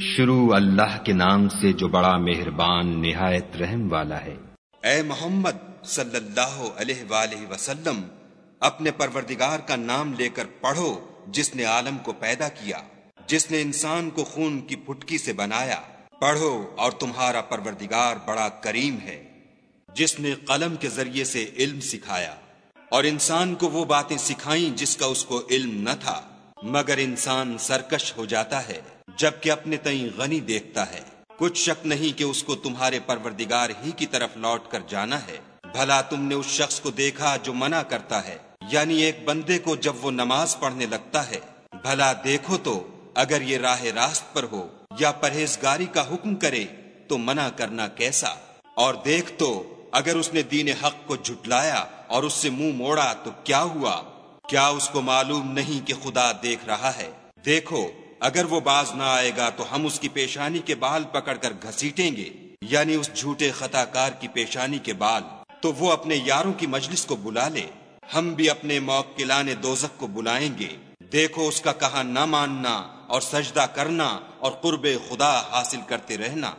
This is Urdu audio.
شروع اللہ کے نام سے جو بڑا مہربان نہایت رحم والا ہے۔ اے محمد صلی اللہ علیہ وآلہ وسلم، اپنے پروردگار کا نام لے کر پڑھو جس نے عالم کو پیدا کیا، جس نے انسان کو خون کی پھٹکی سے بنایا۔ پڑھو اور تمہارا پروردگار بڑا کریم ہے، جس نے قلم کے ذریعے سے علم سکھایا۔ اور انسان کو وہ باتیں سکھائیں جس کا اس کو علم نہ تھا، مگر انسان سرکش ہو جاتا ہے۔ جبکہ اپنے تئیں غنی دیکھتا ہے۔ کچھ شک نہیں کہ اس کو تمہارے پروردگار ہی کی طرف لوٹ کر جانا ہے۔ بھلا تم نے اس شخص کو دیکھا جو منع کرتا ہے یعنی ایک بندے کو جب وہ نماز پڑھنے لگتا ہے۔ بھلا دیکھو تو، اگر یہ راہ راست پر ہو یا پرہیزگاری کا حکم کرے، تو منع کرنا کیسا؟ اور دیکھ تو، اگر اس نے دین حق کو جھٹلایا اور اس سے منہ موڑا تو کیا ہوا؟ کیا اس کو معلوم نہیں کہ خدا دیکھ رہا ہے؟ دیکھو اگر وہ باز نہ آئے گا تو ہم اس کی پیشانی کے بال پکڑ کر گھسیٹیں گے یعنی اس جھوٹے خطا کار کی پیشانی کے بال۔ تو وہ اپنے یاروں کی مجلس کو بلا لے۔ ہم بھی اپنے موکلان دوزک کو بلائیں گے۔ دیکھو اس کا کہا نہ ماننا اور سجدہ کرنا اور قرب خدا حاصل کرتے رہنا۔